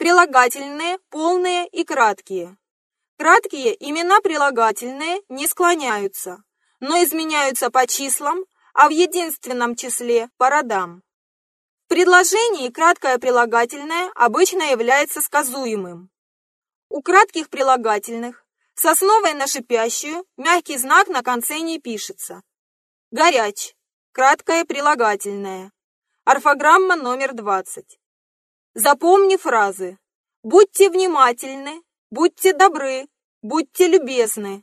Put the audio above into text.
Прилагательные полные и краткие. Краткие имена прилагательные не склоняются, но изменяются по числам, а в единственном числе по родам. В предложении краткое прилагательное обычно является сказуемым. У кратких прилагательных с основой на шипящую мягкий знак на конце не пишется. Горяч. Краткое прилагательное. Орфограмма номер 20. Запомни фразы. Будьте внимательны, будьте добры, будьте любезны.